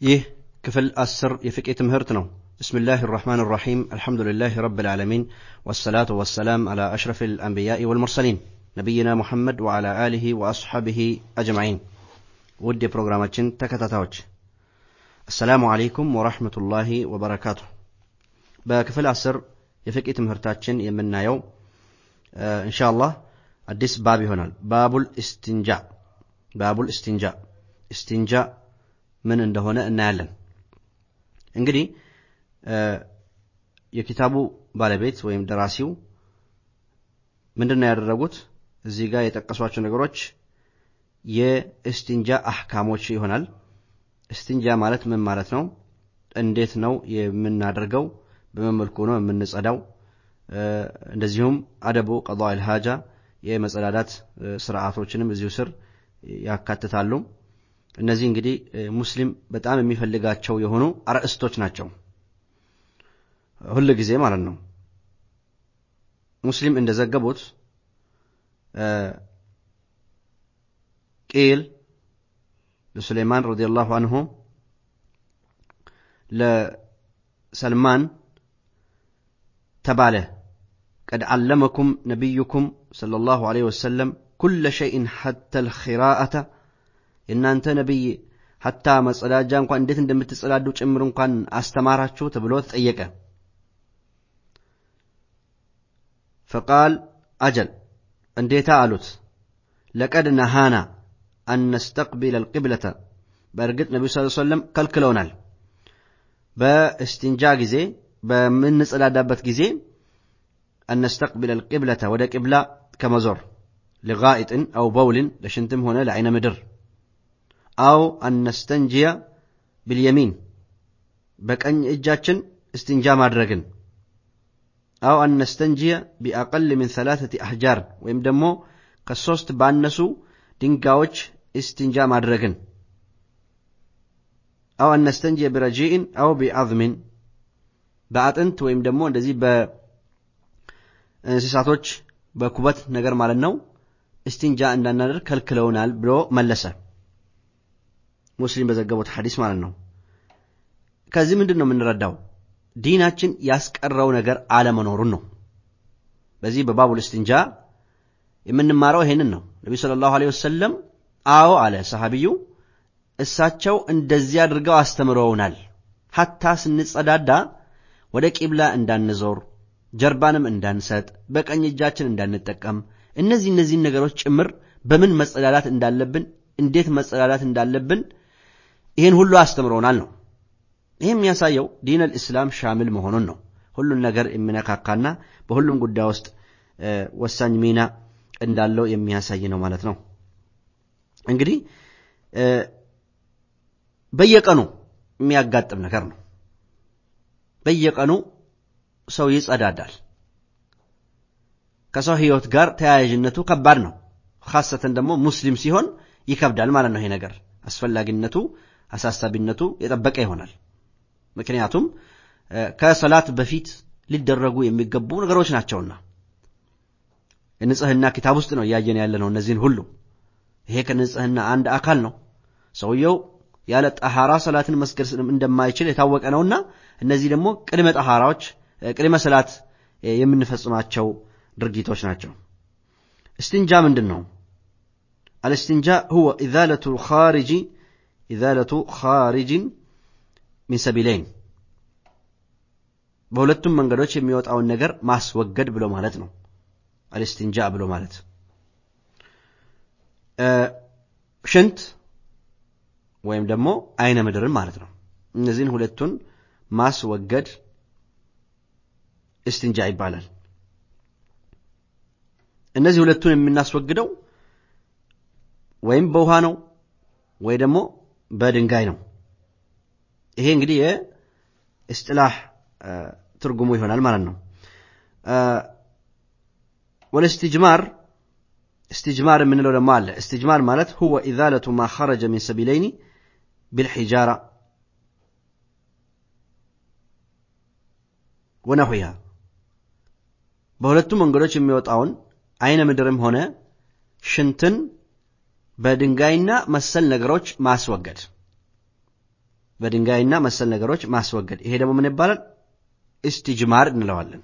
ይህ ክፍል አስር የፍቄ ትምህርት ነው። ብስምላህ ራሕማን ራሒም አልሐምዱሊላህ ረብ ልዓለሚን ወሰላቱ ወሰላም አላ አሽረፍ ልአንቢያኢ ወልሙርሰሊን ነቢይና ሙሐመድ ወዓላ አሊሂ ወአስሓቢሂ አጅማዒን። ውድ የፕሮግራማችን ተከታታዮች አሰላሙ አለይኩም ወራህመቱላሂ ወበረካቱ። በክፍል አስር የፍቄ ትምህርታችን የምናየው እንሻአላህ አዲስ ባብ ይሆናል። ባቡል ኢስቲንጃ ባቡል ኢስቲንጃ ኢስቲንጃ ምን እንደሆነ እናያለን። እንግዲህ የኪታቡ ባለቤት ወይም ደራሲው ምንድን ነው ያደረጉት? እዚህ ጋር የጠቀሷቸው ነገሮች የእስቲንጃ አሕካሞች ይሆናል። እስቲንጃ ማለት ምን ማለት ነው? እንዴት ነው የምናደርገው? በምን መልኩ ነው የምንጸዳው? እንደዚሁም አደቡ ቀዷ ልሃጃ የመጸዳዳት ስርዓቶችንም እዚሁ ስር ያካትታሉ። እነዚህ እንግዲህ ሙስሊም በጣም የሚፈልጋቸው የሆኑ አርእስቶች ናቸው። ሁል ጊዜ ማለት ነው። ሙስሊም እንደዘገቡት ቂል ለሱሌይማን ረዲየላሁ አንሁ ለሰልማን ተባለ ቀድ ዓለመኩም ነቢዩኩም ሰለላሁ ዐለይሂ ወሰለም ኩለ ሸይን ሐታ ልኺራአተ የእናንተ ነቢይ ሐታ መጸዳጃ እንኳን እንዴት እንደምትጸዳዱ ጭምር እንኳን አስተማራችሁ ተብሎ ተጠየቀ። ፈቃል አጀል እንዴታ አሉት። ለቀድ ነሃና አን ነስተቅቢለ ልቅብለተ በእርግጥ ነቢዩ ስ ሰለም ከልክለውናል። በእስቲንጃ ጊዜ በምንጸዳዳበት ጊዜ አን ነስተቅቢለ ልቅብለተ ወደ ቅብላ ከመዞር ሊጋኢጥን አው በውልን ለሽንትም ሆነ ለዐይነ ምድር አው አነስተንጂያ ብልየሚን በቀኝ እጃችን እስትንጃ ማድረግን አው አነስተንጂያ ቢአቀል ምን ሰላሰቲ አሕጃር ወይም ደግሞ ከሶስት ባነሱ ድንጋዮች እስትንጃ ማድረግን አው አነስተንጂያ ቢረጂኢን አው ቢዓዝሚን በአጥንት ወይም ደግሞ እንደዚህ በእንስሳቶች በኩበት ነገር ማለት ነው እስትንጃ እንዳናደርግ ከልክለውናል ብሎ መለሰ። ሙስሊም በዘገቡት ሐዲስ ማለት ነው። ከዚህ ምንድን ነው የምንረዳው? ዲናችን ያስቀረው ነገር አለመኖሩን ነው። በዚህ በባቡል እስትንጃ የምንማረው ይሄንን ነው። ነቢዩ ሰለላሁ ዐለይሂ ወሰለም አዎ አለ ሰሐቢዩ፣ እሳቸው እንደዚህ አድርገው አስተምረውናል። ሐታ ስንጸዳዳ ወደ ቂብላ እንዳንዞር፣ ጀርባንም እንዳንሰጥ፣ በቀኝ እጃችን እንዳንጠቀም፣ እነዚህ እነዚህን ነገሮች ጭምር በምን መጸዳዳት እንዳለብን፣ እንዴት መጸዳዳት እንዳለብን ይህን ሁሉ አስተምረውናል ነው። ይህ የሚያሳየው ዲን አልእስላም ሻምል መሆኑን ነው። ሁሉን ነገር የሚነካካና በሁሉም ጉዳይ ውስጥ ወሳኝ ሚና እንዳለው የሚያሳይ ነው ማለት ነው። እንግዲህ በየቀኑ የሚያጋጥም ነገር ነው። በየቀኑ ሰው ይጸዳዳል። ከሰው ሕይወት ጋር ተያያዥነቱ ከባድ ነው። ካሰተን ደግሞ ሙስሊም ሲሆን ይከብዳል ማለት ነው። ይሄ ነገር አስፈላጊነቱ አሳሳቢነቱ የጠበቀ ይሆናል። ምክንያቱም ከሰላት በፊት ሊደረጉ የሚገቡ ነገሮች ናቸውና የንጽህና ኪታብ ውስጥ ነው እያየን ያለ ነው። እነዚህን ሁሉ ይሄ ከንጽህና አንድ አካል ነው። ሰውየው ያለ ጠሃራ ሰላትን መስገድ እንደማይችል የታወቀ ነውና እነዚህ ደግሞ ቅድመ ጠሃራዎች፣ ቅድመ ሰላት የምንፈጽማቸው ድርጊቶች ናቸው። እስትንጃ ምንድን ነው? አልእስትንጃ ሁወ ኢዛለቱ ኻሪጂ ኢዛለቱ ኻሪጅን ሚን ሰቢለይን በሁለቱም መንገዶች የሚወጣውን ነገር ማስወገድ ብሎ ማለት ነው። አልእስትንጃ ብሎ ማለት ሽንት ወይም ደግሞ አይነ ምድርን ማለት ነው። እነዚህን ሁለቱን ማስወገድ እስትንጃ ይባላል። እነዚህ ሁለቱን የምናስወግደው ወይም በውሃ ነው ወይ ደግሞ በድንጋይ ነው። ይሄ እንግዲህ የእስጥላህ ትርጉሙ ይሆናል ማለት ነው። ወለስትጅማር እስትጅማር የምንለው ደግሞ አለ። እስትጅማር ማለት ሁወ ኢዛለቱ ማ ኸረጀ ሚን ሰቢለይኒ ቢልሒጃራ ወነሑያ በሁለቱ መንገዶች የሚወጣውን አይነ ምድርም ሆነ ሽንትን በድንጋይና መሰል ነገሮች ማስወገድ በድንጋይና መሰል ነገሮች ማስወገድ። ይሄ ደግሞ ምን ይባላል? ኢስቲጅማር እንለዋለን።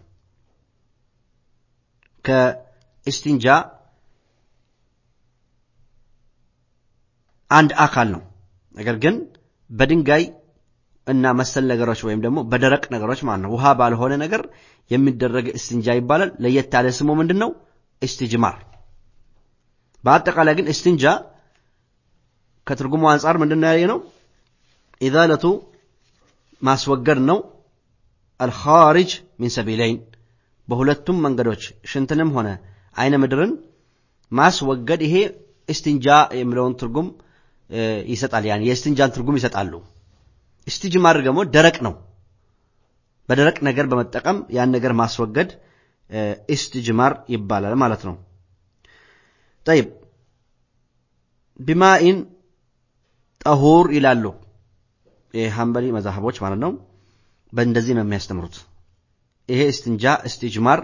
ከኢስቲንጃ አንድ አካል ነው። ነገር ግን በድንጋይ እና መሰል ነገሮች ወይም ደግሞ በደረቅ ነገሮች ማለት ነው፣ ውሃ ባልሆነ ነገር የሚደረግ እስትንጃ ይባላል። ለየት ያለ ስሙ ምንድን ነው? ኢስቲጅማር። በአጠቃላይ ግን እስትንጃ ከትርጉሙ አንጻር ምንድን ያየ ነው? ኢዛለቱ ማስወገድ ነው። አልኻሪጅ ሚን ሰቢለይን በሁለቱም መንገዶች ሽንትንም ሆነ አይነ ምድርን ማስወገድ። ይሄ እስትንጃ የሚለውን ትርጉም ይሰጣል። ያን የእስትንጃን ትርጉም ይሰጣሉ። ኢስቲጅማር ደግሞ ደረቅ ነው። በደረቅ ነገር በመጠቀም ያን ነገር ማስወገድ ኢስቲጅማር ይባላል ማለት ነው። طيب بماء طهور ይላሉ የሐንበሊ መዛህቦች ማለት ነው። በእንደዚህ ነው የሚያስተምሩት። ይሄ እስትንጃ እስትጅማር፣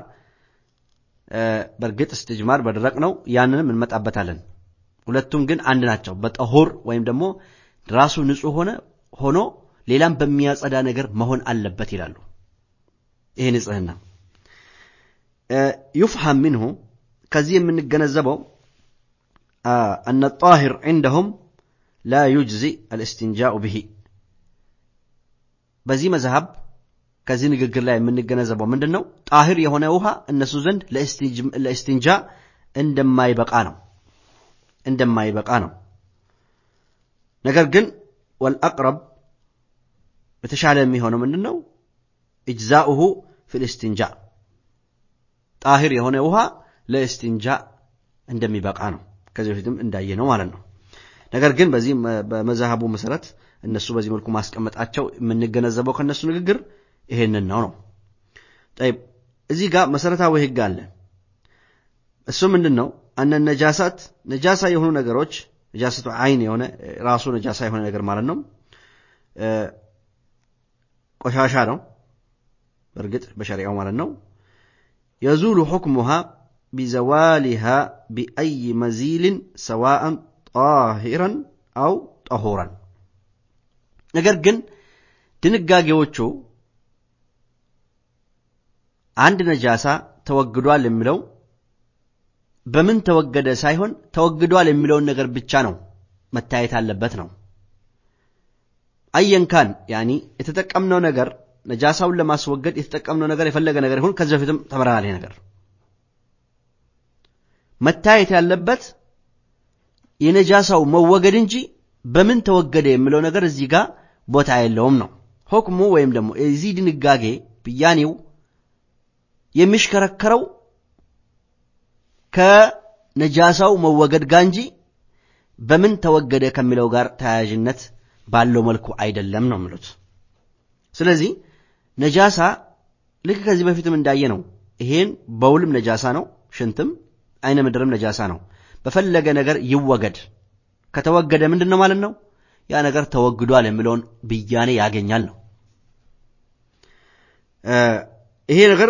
በእርግጥ እስትጅማር በደረቅ ነው። ያንንም እንመጣበታለን። ሁለቱም ግን አንድ ናቸው። በጠሁር ወይም ደግሞ ራሱ ንጹሕ ሆነ ሆኖ ሌላም በሚያጸዳ ነገር መሆን አለበት ይላሉ። ይሄ ንጽህና ዩፍሐም ሚንሁ ከዚህ የምንገነዘበው አነ ጣሂር ዒንደሁም ላ ዩጅዚ አልእስትንጃኡ ብሂ በዚህ መዝሃብ ከዚህ ንግግር ላይ የምንገነዘበው ምንድን ነው? ጣሂር የሆነ ውሃ እነሱ ዘንድ ለእስትንጃ እንደማይበቃ ነው እንደማይበቃ ነው። ነገር ግን ወልአቅረብ የተሻለ የሚሆነው ምንድን ነው? እጅዛኡሁ ፊል እስትንጃ ጣሂር የሆነ ውሃ ለእስትንጃ እንደሚበቃ ነው። ከዚህ በፊትም እንዳየ ነው ማለት ነው። ነገር ግን በዚህ በመዛሃቡ መሰረት እነሱ በዚህ መልኩ ማስቀመጣቸው የምንገነዘበው ከእነሱ ንግግር ይሄንን ነው ነው። እዚህ ጋር መሰረታዊ ህግ አለ። እሱ ምንድን ነው? አነ ነጃሳት ነጃሳ የሆኑ ነገሮች ነጃሰቱ አይን የሆነ ራሱ ነጃሳ የሆነ ነገር ማለት ነው። ቆሻሻ ነው በእርግጥ በሸሪዓው ማለት ነው። የዙሉ ሑክሙሃ ቢዘዋሊሃ ቢአይ መዚልን ሰዋአን ጣሂረን አው ጠሁረን። ነገር ግን ድንጋጌዎቹ አንድ ነጃሳ ተወግዷል የሚለው በምን ተወገደ ሳይሆን ተወግዷል የሚለውን ነገር ብቻ ነው መታየት አለበት ነው። አየንካን ያኒ የተጠቀምነው ነገር ነጃሳውን ለማስወገድ የተጠቀምነው ነገር የፈለገ ነገር ይሁን ከዚህ በፊትም ተምረናል። ይሄ ነገር መታየት ያለበት የነጃሳው መወገድ እንጂ በምን ተወገደ የሚለው ነገር እዚህ ጋር ቦታ የለውም ነው ሁክሙ ወይም ደግሞ የዚህ ድንጋጌ ብያኔው የሚሽከረከረው ከነጃሳው መወገድ ጋር እንጂ በምን ተወገደ ከሚለው ጋር ተያያዥነት ባለው መልኩ አይደለም ነው የሚሉት። ስለዚህ ነጃሳ ልክ ከዚህ በፊትም እንዳየ ነው። ይሄን በውልም ነጃሳ ነው፣ ሽንትም አይነ ምድርም ነጃሳ ነው። በፈለገ ነገር ይወገድ። ከተወገደ ምንድን ነው ማለት ነው? ያ ነገር ተወግዷል የሚለውን ብያኔ ያገኛል ነው። ይሄ ነገር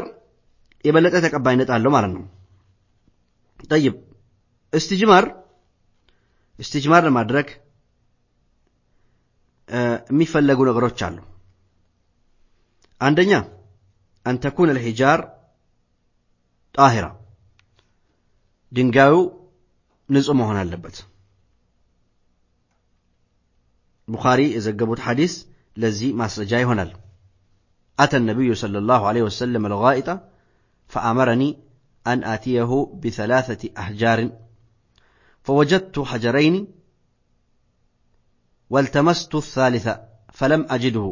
የበለጠ ተቀባይነት አለው ማለት ነው። ጠይብ እስትጅማር እስትጅማር ለማድረግ የሚፈለጉ ነገሮች አሉ። አንደኛ አንተኩን አልሒጃር ጣሂራ ድንጋዩ ንጹህ መሆን አለበት። ቡኻሪ የዘገቡት ሐዲስ ለዚህ ማስረጃ ይሆናል። አተ ነቢዩ ሰለላሁ ዐለይሂ ወሰለም አልጋኢጣ ፈአመረኒ አን አትየሁ ቢሰላሰቲ አሕጃርን ፈወጀድቱ ሐጀረይኒ والتمست الثالث فلم أجده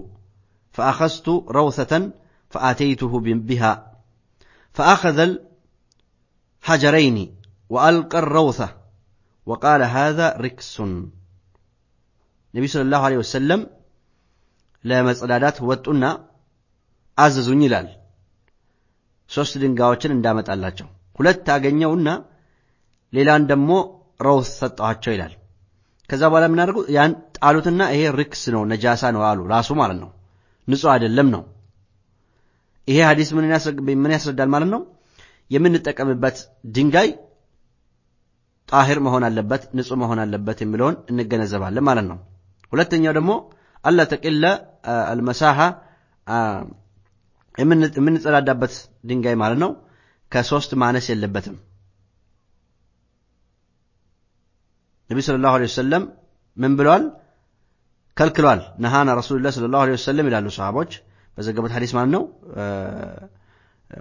فأخذت روثة فآتيته بها فأخذ الحجرين وألقى الروثة وقال هذا ركس النبي صلى الله عليه وسلم ለመጸዳዳት ወጡና አዘዙኝ ይላል። ሶስት ድንጋዮችን እንዳመጣላቸው ሁለት አገኘውና ሌላን ደግሞ ረውስ ሰጠኋቸው ይላል። ከዛ በኋላ የምናደርጉ ያን ጣሉትና ይሄ ርክስ ነው ነጃሳ ነው አሉ። ራሱ ማለት ነው ንጹህ አይደለም ነው። ይሄ ሐዲስ ምን ያስረዳል ማለት ነው? የምንጠቀምበት ድንጋይ ጣሂር መሆን አለበት፣ ንጹህ መሆን አለበት የሚለውን እንገነዘባለን ማለት ነው። ሁለተኛው ደግሞ አላ ተቂለ አልመሳሐ የምንጸዳዳበት ድንጋይ ማለት ነው ከሶስት ማነስ የለበትም። ነቢ ሰለላሁ ዐለይሂ ወሰለም ምን ብለዋል? ከልክሏል። ነሃና ረሱሉላህ ሰለላሁ ዐለይሂ ወሰለም ይላሉ ሰሃቦች በዘገቡት ሐዲስ ማለት ነው።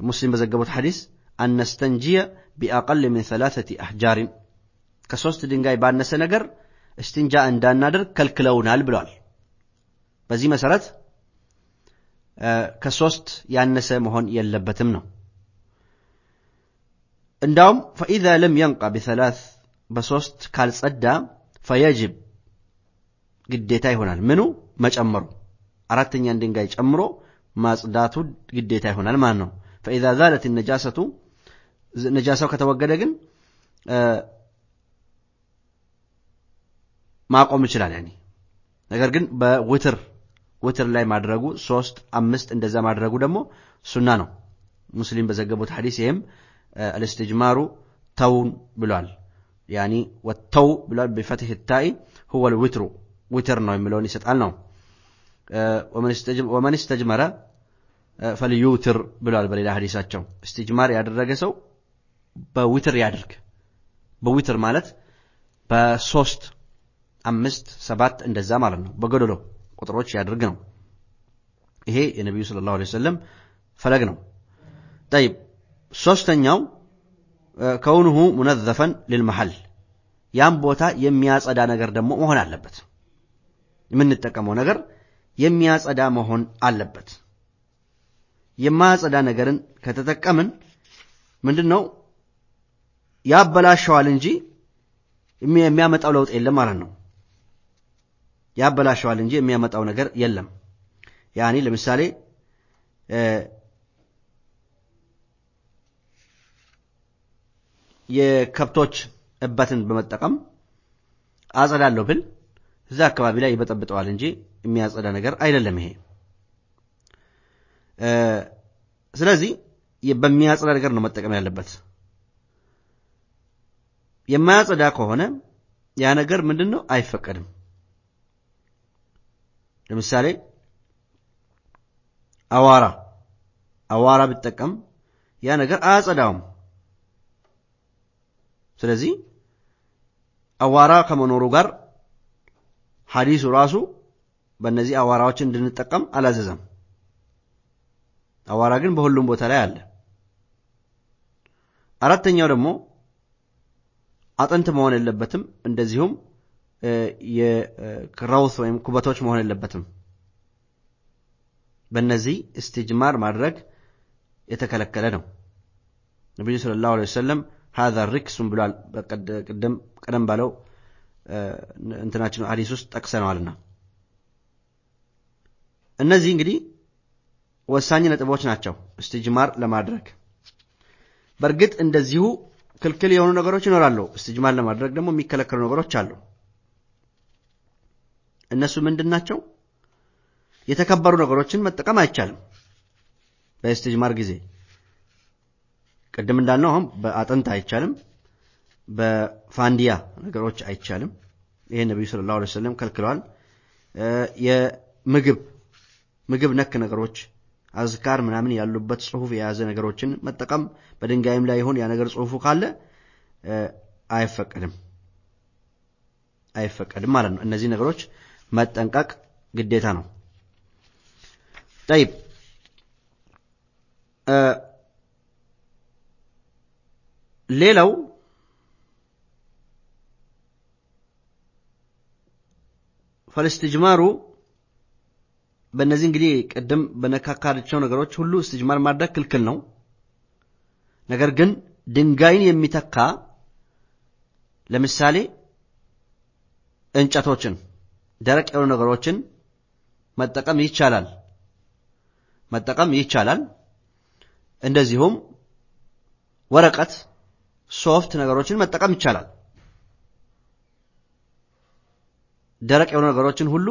ሙስሊም በዘገቡት ሐዲስ አነስተንጂየ ቢአቀል ምን ሰላሰቲ አሕጃሪን ከሶስት ድንጋይ ባነሰ ነገር እስትንጃ እንዳናደርግ ከልክለውናል ብለዋል። በዚህ መሰረት ከሶስት ያነሰ መሆን የለበትም ነው። እንዳውም ፈኢዛ ለም የንቃ ቢሰላስ በሶስት ካልጸዳ ፈየጅብ ግዴታ ይሆናል። ምኑ መጨመሩ አራተኛን ድንጋይ ጨምሮ ማጽዳቱ ግዴታ ይሆናል ማለት ነው። ፈኢዛ ዛለት ነጃሰቱ ነጃሳው ከተወገደ ግን ማቆም ይችላል። ያኔ ነገር ግን በውትር ውትር ላይ ማድረጉ ሶስት አምስት እንደዛ ማድረጉ ደግሞ ሱና ነው። ሙስሊም በዘገቡት ሐዲስ ይህም አልስትጅማሩ ተውን ብሏል። ያኒ ወተው ብሏል። ቢፈትህ ታኢ ሁወ ልዊትሩ ዊትር ነው የሚለውን ይሰጣል ነው። ወመን ስተጅመረ ፈልዩትር ብሏል በሌላ ሐዲሳቸው። እስትጅማር ያደረገ ሰው በዊትር ያድርግ። በዊትር ማለት በሶስት አምስት ሰባት እንደዛ ማለት ነው። በጎደሎ ቁጥሮች ያድርግ ነው። ይሄ የነቢዩ ሰለላሁ ዐለይሂ ወሰለም ፈለግ ነው። ጠይብ ሶስተኛው ከውንሁ ሙነዘፈን ሊልመሐል ያም ቦታ የሚያጸዳ ነገር ደግሞ መሆን አለበት። የምንጠቀመው ነገር የሚያጸዳ መሆን አለበት። የማያጸዳ ነገርን ከተጠቀምን ምንድን ነው ያበላሸዋል እንጂ የሚያመጣው ለውጥ የለም ማለት ነው። ያበላሸዋል እንጂ የሚያመጣው ነገር የለም። ያኒ ለምሳሌ የከብቶች እበትን በመጠቀም አጸዳለሁ ብል እዛ አካባቢ ላይ ይበጠብጠዋል እንጂ የሚያጸዳ ነገር አይደለም ይሄ። ስለዚህ በሚያጸዳ ነገር ነው መጠቀም ያለበት። የማያጸዳ ከሆነ ያ ነገር ምንድን ነው አይፈቀድም። ለምሳሌ አዋራ አዋራ ብጠቀም ያ ነገር አያጸዳውም። ስለዚህ አዋራ ከመኖሩ ጋር ሐዲሱ ራሱ በእነዚህ አዋራዎች እንድንጠቀም አላዘዘም። አዋራ ግን በሁሉም ቦታ ላይ አለ። አራተኛው ደግሞ አጥንት መሆን የለበትም። እንደዚሁም የረውት ወይም ኩበቶች መሆን የለበትም። በእነዚህ እስትጅማር ማድረግ የተከለከለ ነው። ነቢዩ ሰለላሁ ዐለይሂ ወሰለም ሀዛ ሪክሱን ብሏል። ቀደም ባለው እንትናችን ሐዲስ ውስጥ ጠቅሰነዋልና እነዚህ እንግዲህ ወሳኝ ነጥቦች ናቸው እስትጅማር ለማድረግ። በእርግጥ እንደዚሁ ክልክል የሆኑ ነገሮች ይኖራሉ። እስትጅማር ለማድረግ ደግሞ የሚከለከሉ ነገሮች አሉ። እነሱ ምንድን ናቸው? የተከበሩ ነገሮችን መጠቀም አይቻልም በእስትጅማር ጊዜ። ቅድም እንዳልነው አሁን በአጥንት አይቻልም፣ በፋንዲያ ነገሮች አይቻልም። ይሄ ነቢዩ ሰለላሁ ዐለይሂ ወሰለም ከልክለዋል። የምግብ ምግብ ነክ ነገሮች አዝካር ምናምን ያሉበት ጽሁፍ የያዘ ነገሮችን መጠቀም በድንጋይም ላይ ይሁን ያ ነገር ጽሁፉ ካለ አይፈቀድም አይፈቀድም ማለት ነው። እነዚህ ነገሮች መጠንቀቅ ግዴታ ነው። ጠይብ ሌላው ፈልስትጅማሩ በእነዚህ እንግዲህ ቅድም በነካካቸው ነገሮች ሁሉ እስትጅማር ማድረግ ክልክል ነው። ነገር ግን ድንጋይን የሚተካ ለምሳሌ እንጨቶችን፣ ደረቅ የሆኑ ነገሮችን መጠቀም ይቻላል መጠቀም ይቻላል። እንደዚሁም ወረቀት፣ ሶፍት ነገሮችን መጠቀም ይቻላል። ደረቅ የሆኑ ነገሮችን ሁሉ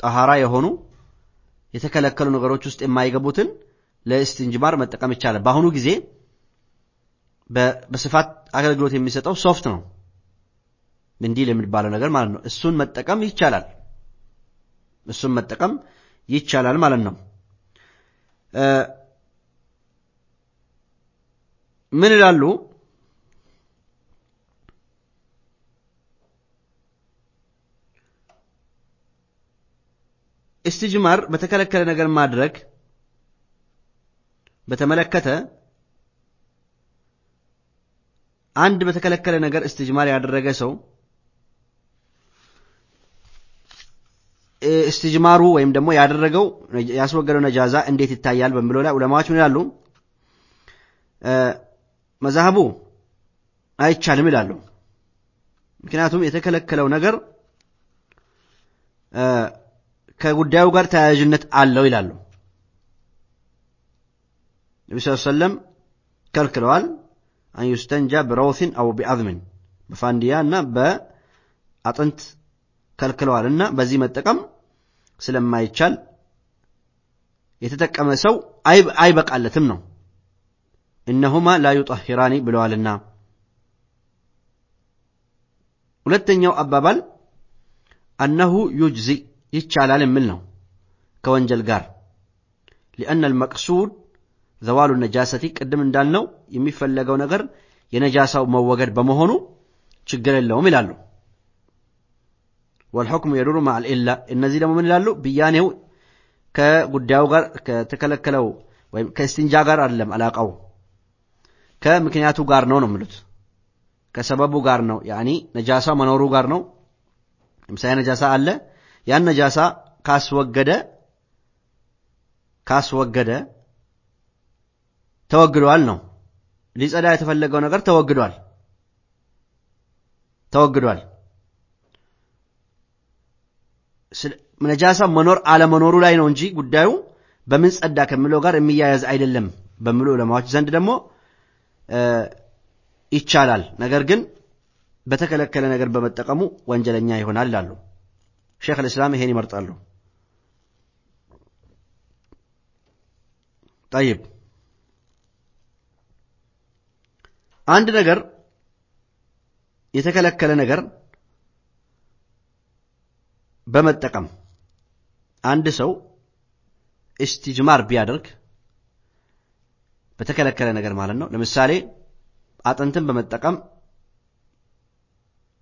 ጠሃራ የሆኑ የተከለከሉ ነገሮች ውስጥ የማይገቡትን ለእስትንጅማር መጠቀም ይቻላል። በአሁኑ ጊዜ በስፋት አገልግሎት የሚሰጠው ሶፍት ነው፣ ምንዲል የሚባለው ነገር ማለት ነው። እሱን መጠቀም ይቻላል። እሱም መጠቀም ይቻላል ማለት ነው። ምን ይላሉ? እስትጅማር በተከለከለ ነገር ማድረግ በተመለከተ አንድ በተከለከለ ነገር እስትጅማር ያደረገ ሰው እስትጅማሩ ወይም ደግሞ ያደረገው ያስወገደው ነጃዛ እንዴት ይታያል በሚለው ላይ ዑለማዎች ምን ይላሉ? መዛህቡ አይቻልም ይላሉ። ምክንያቱም የተከለከለው ነገር ከጉዳዩ ጋር ተያያዥነት አለው ይላሉ። ነቢ ስ ሰለም ከልክለዋል። አን ዩስተንጃ ብረውሲን አው ቢአዝምን በፋንዲያ እና በአጥንት ከልክለዋል እና በዚህ መጠቀም ስለማይቻል የተጠቀመ ሰው አይበቃለትም ነው። እነሁማ ላ ዩጠሂራኒ ብለዋልና። ሁለተኛው አባባል አነሁ ዩጅዚ ይቻላል የሚል ነው ከወንጀል ጋር ሊአነ አልመቅሱድ ዘዋሉ ነጃሰቲ ቅድም እንዳልነው የሚፈለገው ነገር የነጃሳው መወገድ በመሆኑ ችግር የለውም ይላሉ። ወልሑክሙ የዱሩ ማዕል ኢላ እነዚህ ደግሞ ምን ይላሉ? ብያኔው ከጉዳዩ ጋር ከተከለከለው ወይም ከእስትንጃ ጋር አይደለም አላቃው ከምክንያቱ ጋር ነው ነው የሚሉት ከሰበቡ ጋር ነው። ያኒ ነጃሳ መኖሩ ጋር ነው። ለምሳሌ ነጃሳ አለ። ያን ነጃሳ ካስወገደ ካስወገደ ተወግዷል ነው። ሊጸዳ የተፈለገው ነገር ተወግዷል ተወግዷል። ነጃሳ መኖር አለመኖሩ ላይ ነው እንጂ ጉዳዩ በምን ጸዳ ከሚለው ጋር የሚያያዝ አይደለም በሚሉ ዑለማዎች ዘንድ ደግሞ ይቻላል። ነገር ግን በተከለከለ ነገር በመጠቀሙ ወንጀለኛ ይሆናል ይላሉ። ሼክ ልእስላም ይሄን ይመርጣሉ። ጠይብ አንድ ነገር የተከለከለ ነገር በመጠቀም አንድ ሰው እስትጅማር ቢያደርግ በተከለከለ ነገር ማለት ነው። ለምሳሌ አጥንትን በመጠቀም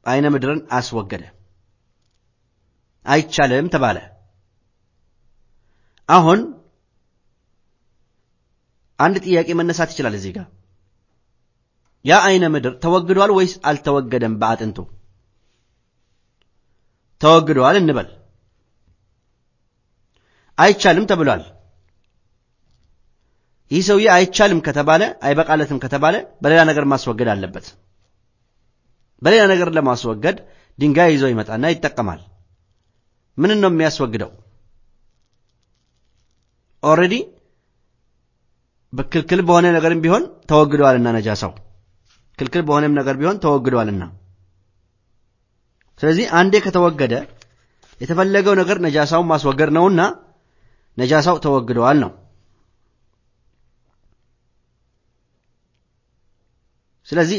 አይነ ምድርን አስወገደ፣ አይቻልም ተባለ። አሁን አንድ ጥያቄ መነሳት ይችላል እዚህ ጋር ያ አይነ ምድር ተወግዷል ወይስ አልተወገደም? በአጥንቱ ተወግዷል እንበል። አይቻልም ተብሏል። ይህ ሰውዬ አይቻልም ከተባለ አይበቃለትም ከተባለ በሌላ ነገር ማስወገድ አለበት። በሌላ ነገር ለማስወገድ ድንጋይ ይዞ ይመጣና ይጠቀማል። ምን ነው የሚያስወግደው? already በክልክል በሆነ ነገርም ቢሆን ተወግደዋልና ነጃሳው ክልክል በሆነም ነገር ቢሆን ተወግዷልና። ስለዚህ አንዴ ከተወገደ የተፈለገው ነገር ነጃሳውን ማስወገድ ነውና ነጃሳው ተወግደዋል ነው። ስለዚህ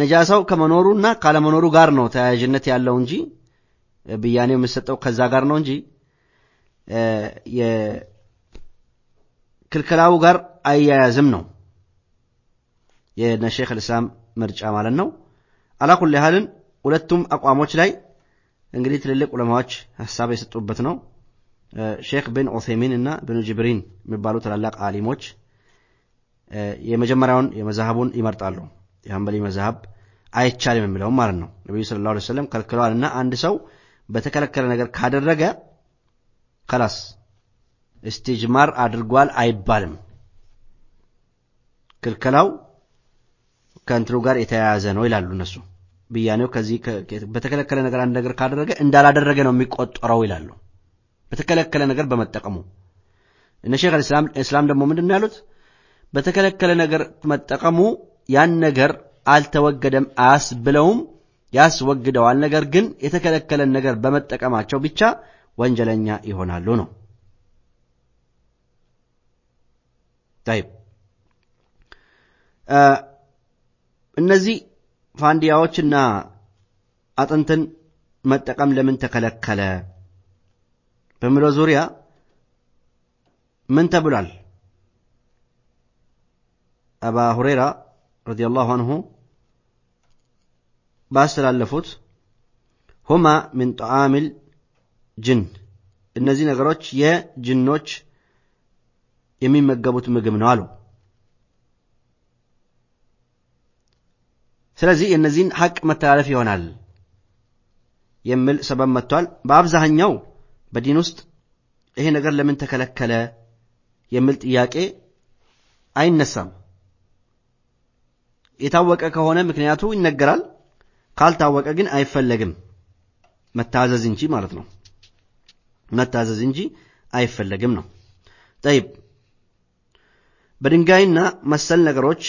ነጃሳው ከመኖሩና ካለመኖሩ ጋር ነው ተያያዥነት ያለው እንጂ ብያኔው የሚሰጠው ከዛ ጋር ነው እንጂ የክልክላው ጋር አያያዝም ነው የነ ሼክ ልእስላም ምርጫ ማለት ነው። አላኩል ያህልን ሁለቱም አቋሞች ላይ እንግዲህ ትልልቅ ዑለማዎች ሀሳብ የሰጡበት ነው። ሼክ ብን ዑሴሚን እና ብን ጅብሪን የሚባሉ ታላላቅ አሊሞች የመጀመሪያውን የመዛሀቡን ይመርጣሉ። የሀንበሊ መዛሀብ አይቻልም የሚለውም ማለት ነው። ነቢዩ ሰለላሁ ዐለይሂ ወሰለም ከልክለዋል እና አንድ ሰው በተከለከለ ነገር ካደረገ ከላስ እስትጅማር አድርጓል አይባልም። ክልከላው ከእንትኑ ጋር የተያያዘ ነው ይላሉ እነሱ። ብያኔው ከዚህ በተከለከለ ነገር አንድ ነገር ካደረገ እንዳላደረገ ነው የሚቆጠረው ይላሉ። በተከለከለ ነገር በመጠቀሙ እነ ሼክ እስላም ደግሞ ምንድን ነው ያሉት? በተከለከለ ነገር መጠቀሙ ያን ነገር አልተወገደም አያስብለውም፣ ያስወግደዋል። ነገር ግን የተከለከለን ነገር በመጠቀማቸው ብቻ ወንጀለኛ ይሆናሉ ነው። ጠይብ እነዚህ ፋንዲያዎችና አጥንትን መጠቀም ለምን ተከለከለ በሚለው ዙሪያ ምን ተብሏል? አባ ሁሬራ ረዲየላሁ አንሁ ባስተላለፉት ሁማ ሚን ጣዓሚል ጅን እነዚህ ነገሮች የጅኖች የሚመገቡት ምግብ ነው አሉ። ስለዚህ የእነዚህን ሐቅ መተላለፍ ይሆናል የሚል ሰበብ መጥቷል። በአብዛኛው በዲን ውስጥ ይሄ ነገር ለምን ተከለከለ የሚል ጥያቄ አይነሳም። የታወቀ ከሆነ ምክንያቱ ይነገራል። ካልታወቀ ግን አይፈለግም። መታዘዝ እንጂ ማለት ነው። መታዘዝ እንጂ አይፈለግም ነው። ጠይብ በድንጋይና መሰል ነገሮች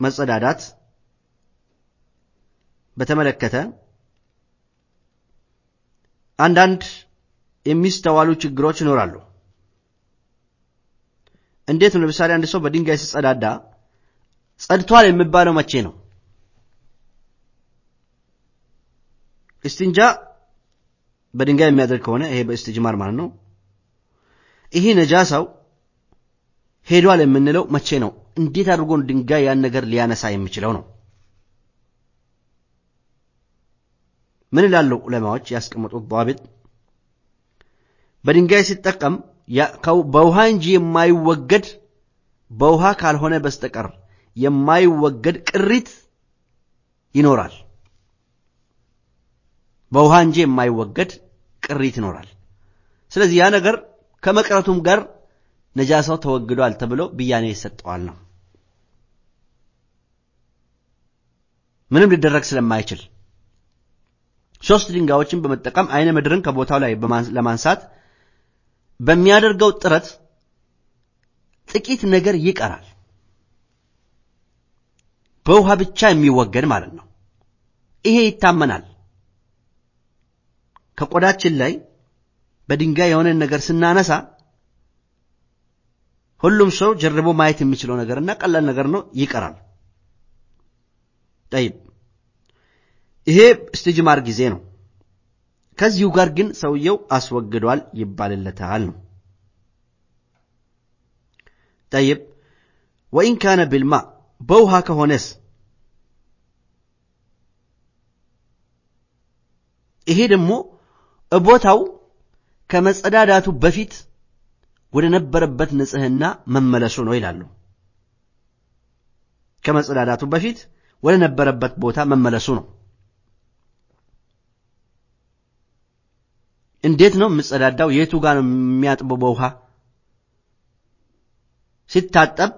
መጸዳዳት በተመለከተ አንዳንድ የሚስተዋሉ ችግሮች ይኖራሉ። እንዴት ነው? ለምሳሌ አንድ ሰው በድንጋይ ሲጸዳዳ ጸድቷል የሚባለው መቼ ነው? እስትንጃ በድንጋይ የሚያደርግ ከሆነ ይሄ በእስትጅማር ማለት ነው። ይሄ ነጃሳው ሄዷል የምንለው መቼ ነው? እንዴት አድርጎ ድንጋይ ያን ነገር ሊያነሳ የሚችለው ነው? ምን ይላሉ ዑለማዎች ያስቀመጡት ቧቢጥ በድንጋይ ሲጠቀም በውሃ እንጂ የማይወገድ በውሃ ካልሆነ በስተቀር የማይወገድ ቅሪት ይኖራል። በውሃ እንጂ የማይወገድ ቅሪት ይኖራል። ስለዚህ ያ ነገር ከመቅረቱም ጋር ነጃሳው ተወግዷል ተብሎ ብያኔ ይሰጠዋል ነው ምንም ሊደረግ ስለማይችል ሶስት ድንጋዮችን በመጠቀም አይነ ምድርን ከቦታው ላይ ለማንሳት በሚያደርገው ጥረት ጥቂት ነገር ይቀራል። በውሃ ብቻ የሚወገድ ማለት ነው። ይሄ ይታመናል። ከቆዳችን ላይ በድንጋይ የሆነን ነገር ስናነሳ ሁሉም ሰው ጀርቦ ማየት የሚችለው ነገርና ቀላል ነገር ነው፣ ይቀራል። ጠይብ ይሄ እስትጅማር ጊዜ ነው። ከዚሁ ጋር ግን ሰውየው አስወግዷል ይባልለታል ነው። ጠይብ ወኢን ካነ ቢልማ በውሃ ከሆነስ ይሄ ደግሞ ቦታው ከመጸዳዳቱ በፊት ወደ ነበረበት ንጽህና መመለሱ ነው ይላሉ። ከመጸዳዳቱ በፊት ወደ ነበረበት ቦታ መመለሱ ነው። እንዴት ነው የምጸዳዳው? የቱ ጋር ነው የሚያጥበው? በውሃ ሲታጠብ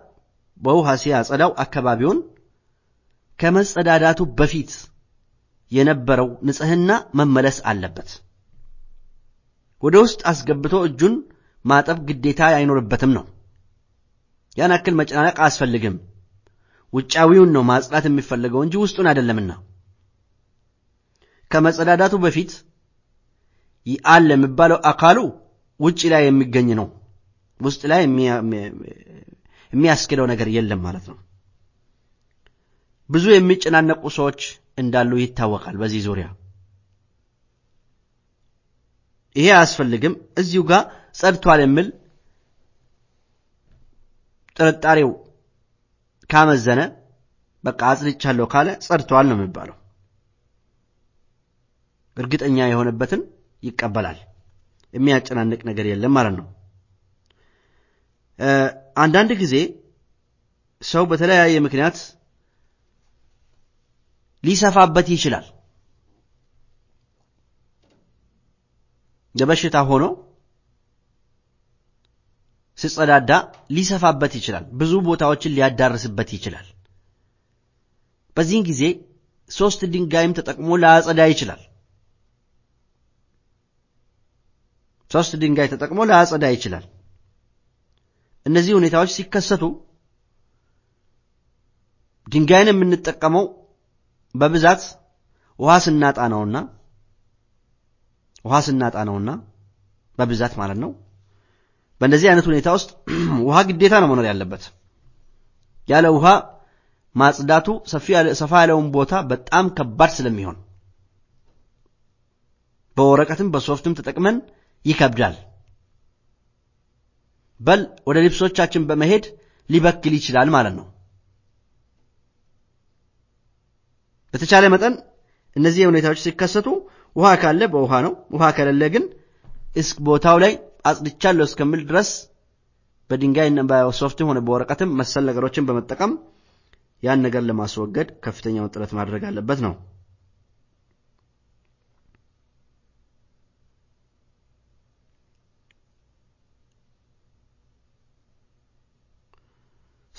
በውሃ ሲያጸዳው አካባቢውን ከመጸዳዳቱ በፊት የነበረው ንጽህና መመለስ አለበት። ወደ ውስጥ አስገብቶ እጁን ማጠብ ግዴታ አይኖርበትም ነው። ያን ያክል መጨናነቅ አያስፈልግም። ውጫዊውን ነው ማጽዳት የሚፈለገው እንጂ ውስጡን አይደለምና ከመጸዳዳቱ በፊት አለ የሚባለው አካሉ ውጭ ላይ የሚገኝ ነው። ውስጥ ላይ የሚያስኬደው ነገር የለም ማለት ነው። ብዙ የሚጨናነቁ ሰዎች እንዳሉ ይታወቃል። በዚህ ዙሪያ ይሄ አያስፈልግም። እዚሁ ጋር ጸድቷል የሚል ጥርጣሬው ካመዘነ በቃ አጽድቻለሁ ካለ ጸድቷል ነው የሚባለው። እርግጠኛ የሆነበትን ይቀበላል። የሚያጨናንቅ ነገር የለም ማለት ነው። አንዳንድ ጊዜ ሰው በተለያየ ምክንያት ሊሰፋበት ይችላል። ለበሽታ ሆኖ ሲጸዳዳ ሊሰፋበት ይችላል። ብዙ ቦታዎችን ሊያዳርስበት ይችላል። በዚህን ጊዜ ሶስት ድንጋይም ተጠቅሞ ላያጸዳ ይችላል። ሶስት ድንጋይ ተጠቅሞ ላያጸዳ ይችላል። እነዚህ ሁኔታዎች ሲከሰቱ ድንጋይን የምንጠቀመው በብዛት ውሃ ስናጣ ነውና ውሃ ስናጣ ነውና በብዛት ማለት ነው። በእንደዚህ አይነት ሁኔታ ውስጥ ውሃ ግዴታ ነው መኖር ያለበት። ያለ ውሃ ማጽዳቱ ሰፋ ያለውን ቦታ በጣም ከባድ ስለሚሆን በወረቀትም በሶፍትም ተጠቅመን ይከብዳል። በል ወደ ልብሶቻችን በመሄድ ሊበክል ይችላል ማለት ነው። በተቻለ መጠን እነዚህ ሁኔታዎች ሲከሰቱ ውሃ ካለ በውሃ ነው። ውሃ ከሌለ ግን ቦታው ላይ አጽድቻለሁ እስከምል ድረስ በድንጋይና በሶፍትም ሆነ በወረቀትም መሰል ነገሮችን በመጠቀም ያን ነገር ለማስወገድ ከፍተኛውን ጥረት ማድረግ አለበት ነው።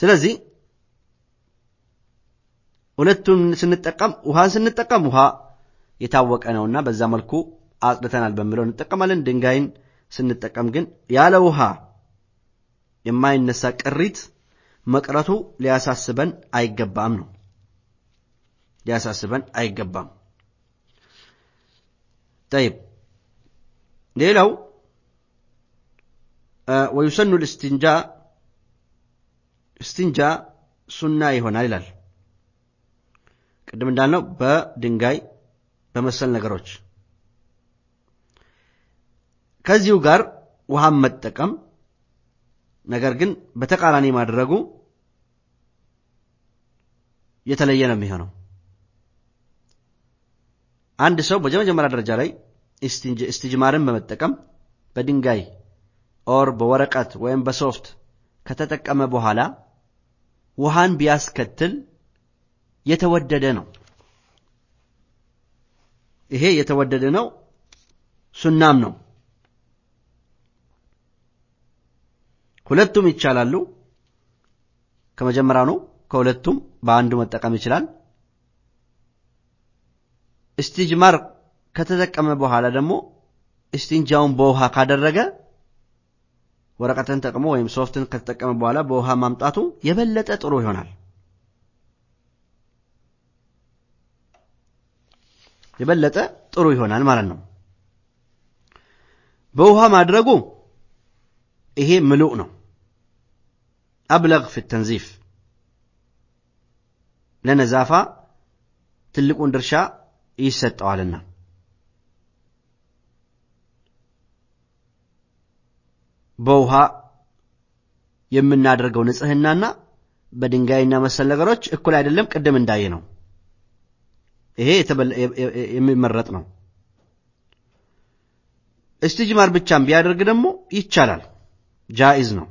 ስለዚህ ሁለቱን ስንጠቀም ውሃን ስንጠቀም ውሃ የታወቀ ነውና በዛ መልኩ አጽድተናል በሚለው እንጠቀማለን። ድንጋይን ስንጠቀም ግን ያለ ውሃ የማይነሳ ቅሪት መቅረቱ ሊያሳስበን አይገባም ነው። ሊያሳስበን አይገባም። ጠይብ ሌላው ወዩሰኑ ልስትንጃ እስትንጃ ሱና ይሆናል ይላል። ቅድም እንዳልነው በድንጋይ በመሰል ነገሮች ከዚሁ ጋር ውሃን መጠቀም ነገር ግን በተቃራኒ ማድረጉ የተለየ ነው የሚሆነው። አንድ ሰው በመጀመሪያ ደረጃ ላይ እስትጅማርን በመጠቀም በድንጋይ or በወረቀት ወይም በሶፍት ከተጠቀመ በኋላ ውሃን ቢያስከትል የተወደደ ነው። ይሄ የተወደደ ነው፣ ሱናም ነው። ሁለቱም ይቻላሉ። ከመጀመሪያው ነው ከሁለቱም በአንዱ መጠቀም ይችላል። እስትጅማር ከተጠቀመ በኋላ ደግሞ እስቲንጃውን በውሃ ካደረገ ወረቀትን ተጠቅሞ ወይም ሶፍትን ከተጠቀመ በኋላ በውሃ ማምጣቱ የበለጠ ጥሩ ይሆናል። የበለጠ ጥሩ ይሆናል ማለት ነው። በውሃ ማድረጉ ይሄ ምሉእ ነው። አብለግ ፊ ተንዚፍ ለነዛፋ ትልቁን ድርሻ ይሰጠዋልና በውሃ የምናደርገው ንጽህናና በድንጋይና መሰል ነገሮች እኩል አይደለም። ቅድም እንዳየ ነው። ይሄ የሚመረጥ ነው። እስትጅማር ብቻም ቢያደርግ ደግሞ ይቻላል፣ ጃኢዝ ነው።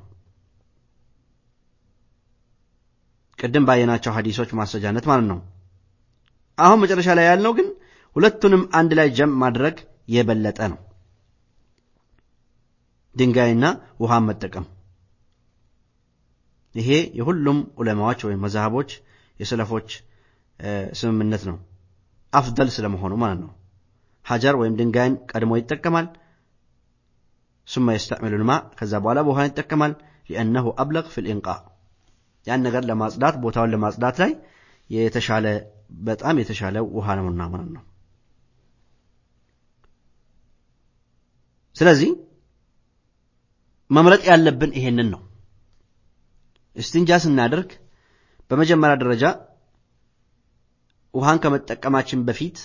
ቅድም ባየናቸው ሐዲሶች ማስረጃነት ማለት ነው። አሁን መጨረሻ ላይ ያልነው ግን ሁለቱንም አንድ ላይ ጀም ማድረግ የበለጠ ነው። ድንጋይና ውሃን መጠቀም ይሄ የሁሉም ዑለማዎች ወይም መዛሃቦች የሰለፎች ስምምነት ነው። አፍደል ስለመሆኑ ማለት ነው። ሀጀር ወይም ድንጋይን ቀድሞ ይጠቀማል። ሱማ የስተዕሚሉ ልማ ከዛ በኋላ በውሃ ይጠቀማል። ሊአነሁ አብለግ ፊ ልኢንቃ ያን ነገር ለማጽዳት ቦታውን ለማጽዳት ላይ የተሻለ በጣም የተሻለ ውሃ ነውና ማለት ነው። ስለዚህ መምረጥ ያለብን ይሄንን ነው። እስትንጃ ስናደርግ በመጀመሪያ ደረጃ ውሃን ከመጠቀማችን በፊት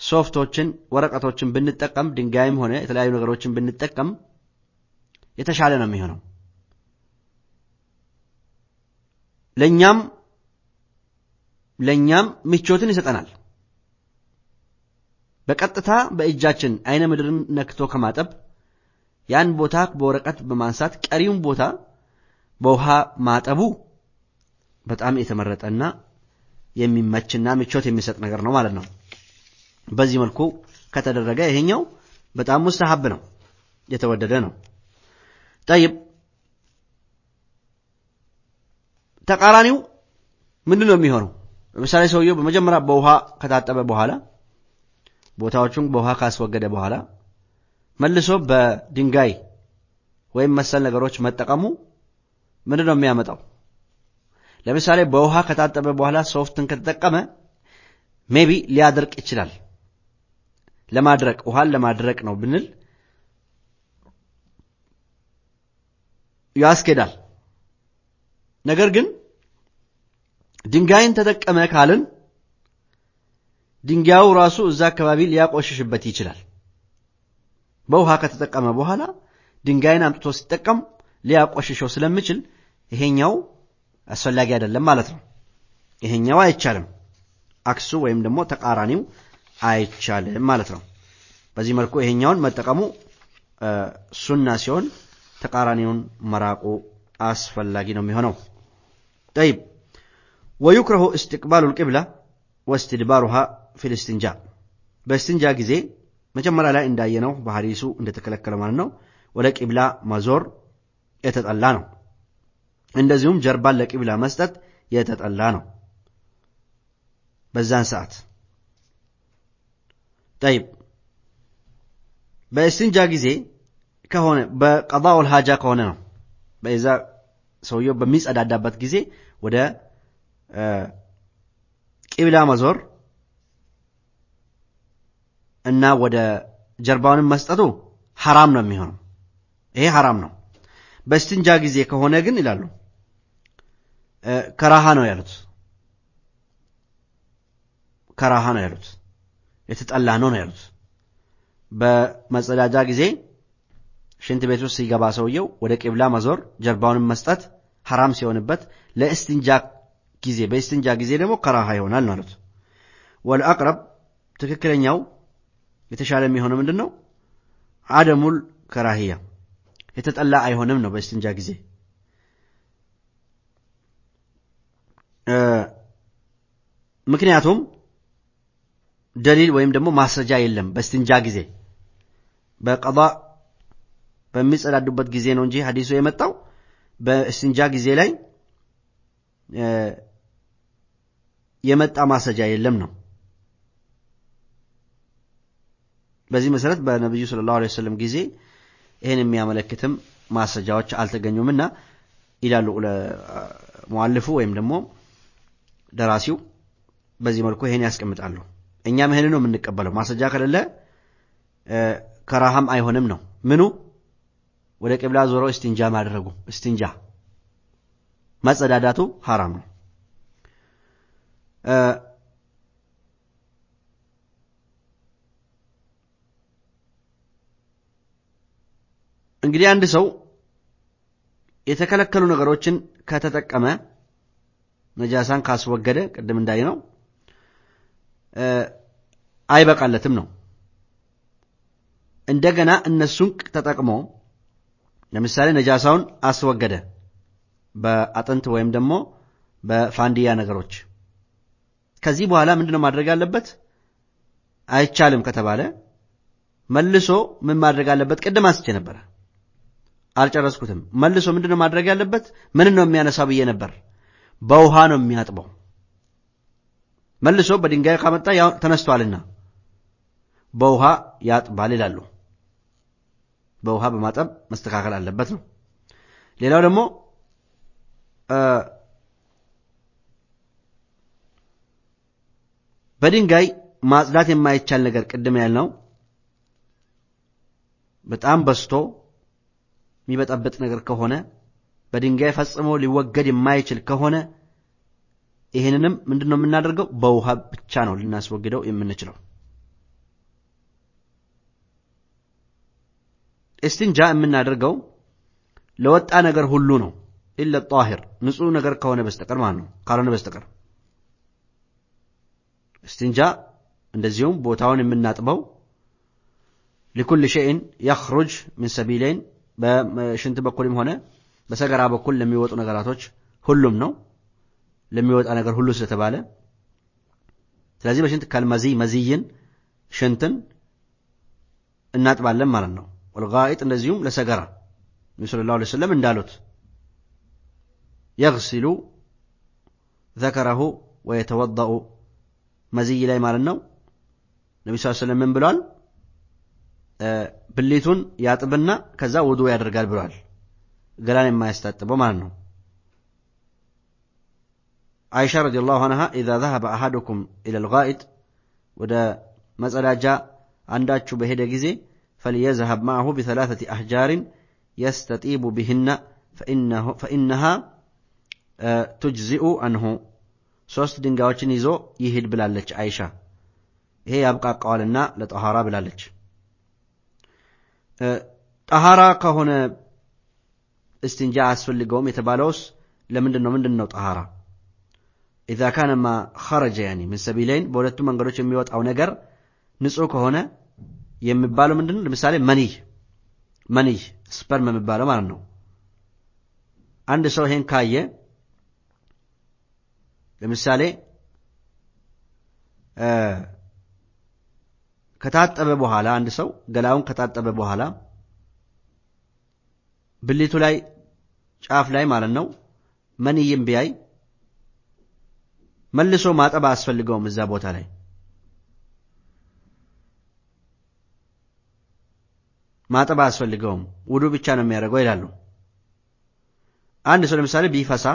ሶፍቶችን፣ ወረቀቶችን ብንጠቀም ድንጋይም ሆነ የተለያዩ ነገሮችን ብንጠቀም የተሻለ ነው የሚሆነው። ለእኛም ለእኛም ምቾትን ይሰጠናል። በቀጥታ በእጃችን አይነ ምድርን ነክቶ ከማጠብ ያን ቦታ በወረቀት በማንሳት ቀሪውን ቦታ በውሃ ማጠቡ በጣም የተመረጠና የሚመችና ምቾት የሚሰጥ ነገር ነው ማለት ነው። በዚህ መልኩ ከተደረገ ይሄኛው በጣም ሙስተሐብ ነው፣ የተወደደ ነው። ጠይብ ተቃራኒው ምንድን ነው የሚሆነው? ለምሳሌ ሰውየው በመጀመሪያ በውሃ ከታጠበ በኋላ ቦታዎቹን በውሃ ካስወገደ በኋላ መልሶ በድንጋይ ወይም መሰል ነገሮች መጠቀሙ ምንድን ነው የሚያመጣው? ለምሳሌ በውሃ ከታጠበ በኋላ ሶፍትን ከተጠቀመ maybe ሊያደርቅ ይችላል። ለማድረቅ ውሃን ለማድረቅ ነው ብንል ያስኬዳል። ነገር ግን ድንጋይን ተጠቀመ ካልን ድንጋዩ ራሱ እዛ አካባቢ ሊያቆሽሽበት ይችላል። በውሃ ከተጠቀመ በኋላ ድንጋይን አምጥቶ ሲጠቀም ሊያቆሽሸው ስለሚችል ይሄኛው አስፈላጊ አይደለም ማለት ነው። ይሄኛው አይቻልም። አክሱ ወይም ደግሞ ተቃራኒው አይቻልም ማለት ነው። በዚህ መልኩ ይሄኛውን መጠቀሙ ሱና ሲሆን ተቃራኒውን መራቁ አስፈላጊ ነው የሚሆነው። ጠይብ ወዩክረሁ እስትቅባሉ ልቅብላ ወስትድባሩሃ ፊልስትንጃ በስትንጃ ጊዜ መጀመሪያ ላይ እንዳየነው በሐዲሱ እንደተከለከለ ማለት ነው። ወደ ቂብላ መዞር የተጠላ ነው። እንደዚሁም ጀርባን ለቂብላ መስጠት የተጠላ ነው። በዛን ሰዓት ጠይብ በእስትንጃ ጊዜ ከሆነ በቀዳኡል ሀጃ ከሆነ ነው። በዛ ሰውየው በሚጸዳዳበት ጊዜ ወደ ቂብላ መዞር እና ወደ ጀርባውንም መስጠቱ ሐራም ነው የሚሆነው። ይሄ ሐራም ነው። በስትንጃ ጊዜ ከሆነ ግን ይላሉ ከራሃ ነው ያሉት። ከራሃ ነው ያሉት። የተጠላ ነው ነው ያሉት። በመጸዳጃ ጊዜ ሽንት ቤት ውስጥ ሲገባ ሰውየው ወደ ቂብላ መዞር ጀርባውንም መስጠት ሐራም ሲሆንበት ለእስትንጃ ጊዜ በእስትንጃ ጊዜ ደግሞ ከራሃ ይሆናል ማለት ወልአቅረብ ትክክለኛው የተሻለ የሚሆነው ምንድን ነው? አደሙል ከራህያ የተጠላ አይሆንም ነው በእስትንጃ ጊዜ ምክንያቱም ደሊል ወይም ደግሞ ማስረጃ የለም። በስትንጃ ጊዜ በቀዳ በሚጸዳዱበት ጊዜ ነው እንጂ ሐዲሱ የመጣው በእስትንጃ ጊዜ ላይ የመጣ ማስረጃ የለም ነው። በዚህ መሰረት በነቢዩ ሰለላሁ ዐለይሂ ወሰለም ጊዜ ይህን የሚያመለክትም ማስረጃዎች አልተገኙምና ይላሉ ሙአልፉ ወይም ደግሞ ደራሲው በዚህ መልኩ ይሄን ያስቀምጣሉ። እኛም ይሄን ነው የምንቀበለው። ማስረጃ ከሌለ ከራሃም አይሆንም ነው። ምኑ ወደ ቂብላ ዞሮ እስቲንጃ ማድረጉ እስቲንጃ መጸዳዳቱ ሐራም ነው። እንግዲህ አንድ ሰው የተከለከሉ ነገሮችን ከተጠቀመ ነጃሳን ካስወገደ ቅድም እንዳየነው አይበቃለትም ነው። እንደገና እነሱን ተጠቅሞ ለምሳሌ ነጃሳውን አስወገደ በአጥንት ወይም ደግሞ በፋንዲያ ነገሮች። ከዚህ በኋላ ምንድነው ማድረግ ያለበት? አይቻልም ከተባለ መልሶ ምን ማድረግ አለበት? ቅድም አንስቼ ነበረ፣ አልጨረስኩትም። መልሶ ምንድነው ማድረግ ያለበት? ምን ነው የሚያነሳው ብዬ ነበር። በውሃ ነው የሚያጥበው። መልሶ በድንጋይ ካመጣ ተነስቷልና በውሃ ያጥባል ይላሉ። በውሃ በማጠብ መስተካከል አለበት ነው። ሌላው ደግሞ በድንጋይ ማጽዳት የማይቻል ነገር ቅድም ያልነው በጣም በስቶ የሚበጠብጥ ነገር ከሆነ በድንጋይ ፈጽሞ ሊወገድ የማይችል ከሆነ ይህንንም ምንድን ነው የምናደርገው? በውሃ ብቻ ነው ልናስወግደው የምንችለው። እስትንጃ የምናደርገው ለወጣ ነገር ሁሉ ነው። ኢለ ጣሂር ንጹሕ ነገር ከሆነ በስተቀር ማለት ነው። ካልሆነ በስተቀር እስትንጃ እንደዚሁም ቦታውን የምናጥበው ሊኩል ሸይን የኽሩጅ ምን ሰቢለይን በሽንት በኩልም ሆነ በሰገራ በኩል ለሚወጡ ነገራቶች ሁሉም ነው ለሚወጣ ነገር ሁሉ ስለተባለ ስለዚህ በሽንት ከልመዚይ መዚይን ሽንትን እናጥባለን ማለት ነው። ወልጋኢጥ እንደዚሁም ለሰገራ ነቢ ሰለላሁ ዐለይሂ ወሰለም እንዳሉት የግሲሉ ዘከረሁ ወየተወደኡ መዚይ ላይ ማለት ነው። ነቢ ስ ሰለም ምን ብለዋል? ብሊቱን ያጥብና ከዛ ውዱ ያደርጋል ብለዋል። ገላን የማያስታጥበው ማለት ነው። አይሻ ረዲየላሁ አንሃ ኢዛ ዘሀበ አሐዱኩም ኢለል ጋኢጥ ወደ መጸዳጃ አንዳችሁ በሄደ ጊዜ ፈልየዝሀብ ማዕሁ ቢሰላሰቲ አሕጃሪን የስተጢቡ ቢህና ፈኢነሃ ቱጅዚኡ አንሁ ሶስት ድንጋዮችን ይዞ ይሂድ ብላለች አይሻ። ይሄ ያብቃቃዋልና ለጠኋራ ብላለች። ጠሃራ ከሆነ እስትንጃ አያስፈልገውም የተባለውስ ለምንድን ነው? ምንድን ነው ጠሃራ? ኢዛ ካነ ኸረጀ ያኒ ምን ሰቢለይን በሁለቱ መንገዶች የሚወጣው ነገር ንጹህ ከሆነ የሚባለው ምንድን ነው? ለምሳሌ መንይ መንይ ስፐርም የሚባለው ማለት ነው። አንድ ሰው ይሄን ካየ ለምሳሌ ከታጠበ በኋላ አንድ ሰው ገላውን ከታጠበ በኋላ ብልቱ ላይ ጫፍ ላይ ማለት ነው መንይም ቢያይ መልሶ ማጠብ አያስፈልገውም። እዛ ቦታ ላይ ማጠብ አያስፈልገውም። ውዱ ብቻ ነው የሚያደርገው ይላሉ። አንድ ሰው ለምሳሌ ቢፈሳ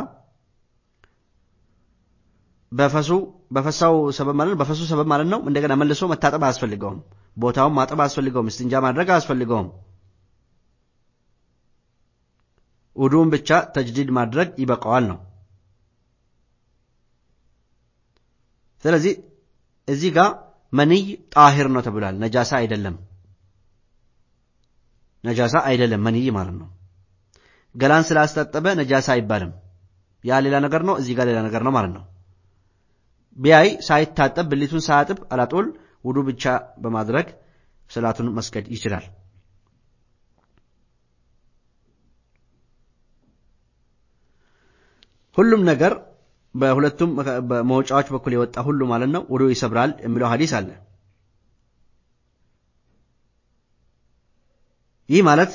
በፈሱ በፈሳው ሰበብ ማለት ነው በፈሱ ሰበብ ማለት ነው እንደገና መልሶ መታጠብ አያስፈልገውም። ቦታውን ማጠብ አያስፈልገውም። እስትንጃ ማድረግ አያስፈልገውም። ውዱን ብቻ ተጅዲድ ማድረግ ይበቃዋል ነው። ስለዚህ እዚህ ጋር መንይ ጣሂር ነው ተብሏል። ነጃሳ አይደለም፣ ነጃሳ አይደለም መንይ ማለት ነው። ገላን ስላስታጠበ ነጃሳ አይባልም። ያ ሌላ ነገር ነው፣ እዚህ ጋር ሌላ ነገር ነው ማለት ነው። ቢያይ ሳይታጠብ ብልቱን ሳያጥብ አላጦል ውዱ ብቻ በማድረግ ሰላቱን መስገድ ይችላል። ሁሉም ነገር በሁለቱም መውጫዎች በኩል የወጣ ሁሉ ማለት ነው ውዱ ይሰብራል የሚለው ሐዲስ አለ። ይህ ማለት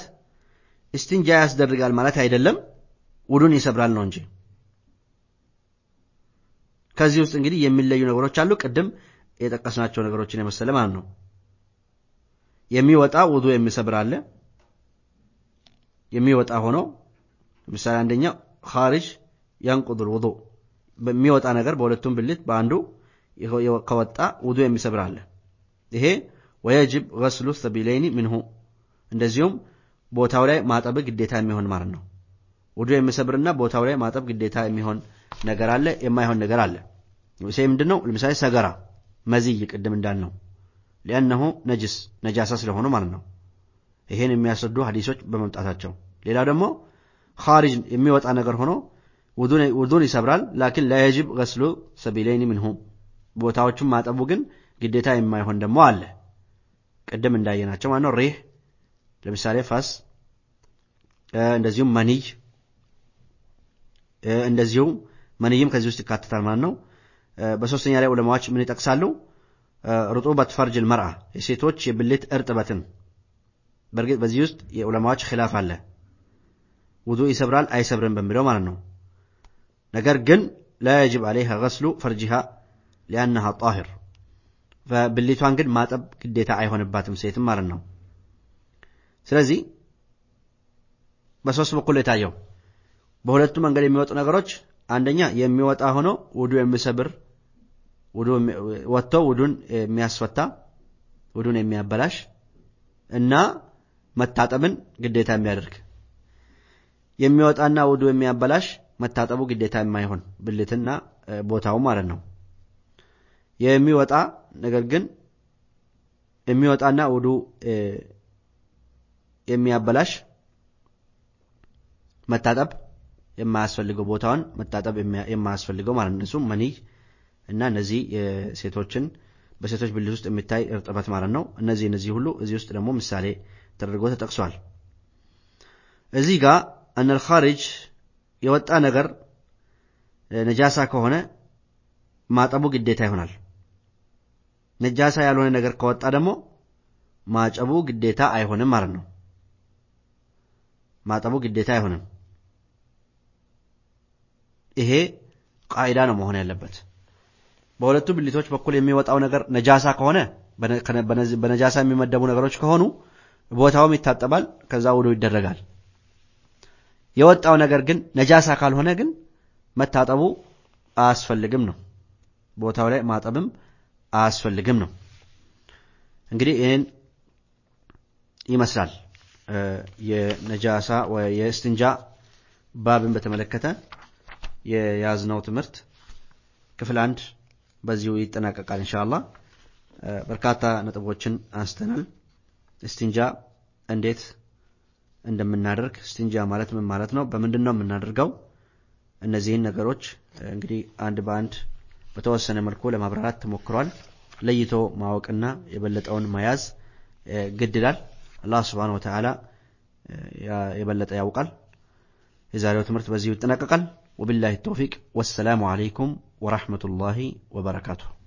እስትንጃ ያስደርጋል ማለት አይደለም፣ ውዱን ይሰብራል ነው እንጂ። ከዚህ ውስጥ እንግዲህ የሚለዩ ነገሮች አሉ። ቅድም የጠቀስናቸው ነገሮችን የመሰለ ማለት ነው። የሚወጣ ውዱ የሚሰብር አለ። የሚወጣ ሆኖ ለምሳሌ አንደኛው ኻሪጅ ያንቁዱል ውዱ በሚወጣ ነገር በሁለቱም ብልት በአንዱ ከወጣ ውዱ የሚሰብር አለ። ይሄ ወየጅብ ገስሉ ሰቢለይኒ ምንሁ እንደዚሁም ቦታው ላይ ማጠብ ግዴታ የሚሆን ማለት ነው። ውዱ የሚሰብርና ቦታው ላይ ማጠብ ግዴታ የሚሆን ነገር አለ፣ የማይሆን ነገር አለ። ለምሳሌ ምንድን ነው? ለምሳሌ ሰገራ፣ መዝይ ቅድም እንዳልነው ሊአነሁ ነጅስ ነጃሳ ስለሆኑ ማለት ነው። ይሄን የሚያስረዱ ሀዲሶች በመምጣታቸው ሌላው ደግሞ ኻሪጅ የሚወጣ ነገር ሆኖ ውዱን ይሰብራል። ላኪን ላየጅብ ገስሉ ሰቢለይኒ ምንሁ ቦታዎቹን ማጠቡ ግን ግዴታ የማይሆን ደግሞ አለ። ቅድም እንዳየናቸው ማለት ነው። ሪህ ለምሳሌ ፋስ፣ እንደዚሁም መንይ፣ እንደዚሁም መንይም ከዚህ ውስጥ ይካተታል ማለት ነው። በሶስተኛ ላይ ዑለማዎች ምን ይጠቅሳሉ? ርጡበት ፈርጅል መርአ የሴቶች የብልት እርጥበትን። በእርግጥ በዚህ ውስጥ የዑለማዎች ኪላፍ አለ። ውዱ ይሰብራል አይሰብርም በሚለው ማለት ነው። ነገር ግን ላ የጅብ ዓለይሃ ገስሉ ፈርጅሃ ሊአነሃ ጣሂር ብልቷን ግን ማጠብ ግዴታ አይሆንባትም ሴትም ማለት ነው። ስለዚህ በሶስት በኩል የታየው በሁለቱ መንገድ የሚወጡ ነገሮች አንደኛ የሚወጣ ሆኖ ውዱ የሚሰብር ወጥቶ ውዱን የሚያስፈታ ውዱን የሚያበላሽ እና መታጠብን ግዴታ የሚያደርግ የሚወጣና ውዱ የሚያበላሽ መታጠቡ ግዴታ የማይሆን ብልትና ቦታው ማለት ነው። የሚወጣ ነገር ግን የሚወጣና ውዱ የሚያበላሽ መታጠብ የማያስፈልገው ቦታውን መታጠብ የማያስፈልገው ማለት ነው። እሱም መንይ እና እነዚህ የሴቶችን በሴቶች ብልት ውስጥ የሚታይ እርጥበት ማለት ነው። እነዚህ እነዚህ ሁሉ እዚህ ውስጥ ደግሞ ምሳሌ ተደርጎ ተጠቅሷል። እዚህ ጋር አነል ኻሪጅ የወጣ ነገር ነጃሳ ከሆነ ማጠቡ ግዴታ ይሆናል። ነጃሳ ያልሆነ ነገር ከወጣ ደግሞ ማጠቡ ግዴታ አይሆንም ማለት ነው። ማጠቡ ግዴታ አይሆንም። ይሄ ቃይዳ ነው መሆን ያለበት። በሁለቱ ብልቶች በኩል የሚወጣው ነገር ነጃሳ ከሆነ በነጃሳ የሚመደቡ ነገሮች ከሆኑ ቦታውም ይታጠባል፣ ከዛ ውዶ ይደረጋል። የወጣው ነገር ግን ነጃሳ ካልሆነ ግን መታጠቡ አያስፈልግም ነው። ቦታው ላይ ማጠብም አያስፈልግም ነው። እንግዲህ ይህን ይመስላል የነጃሳ የእስትንጃ ባብን በተመለከተ የያዝነው ትምህርት ክፍል አንድ በዚሁ ይጠናቀቃል። እንሻላ በርካታ ነጥቦችን አንስተናል። እስትንጃ እንዴት እንደምናደርግ ስቲንጃ ማለት ምን ማለት ነው? በምንድን ነው የምናደርገው? እነዚህን ነገሮች እንግዲህ አንድ በአንድ በተወሰነ መልኩ ለማብራራት ተሞክሯል። ለይቶ ማወቅና የበለጠውን መያዝ ግድ ይላል። አላህ ስብሓነሁ ወተዓላ የበለጠ ያውቃል። የዛሬው ትምህርት በዚሁ ይጠናቀቃል። وبالله التوفيق والسلام عليكم ورحمة الله وبركاته.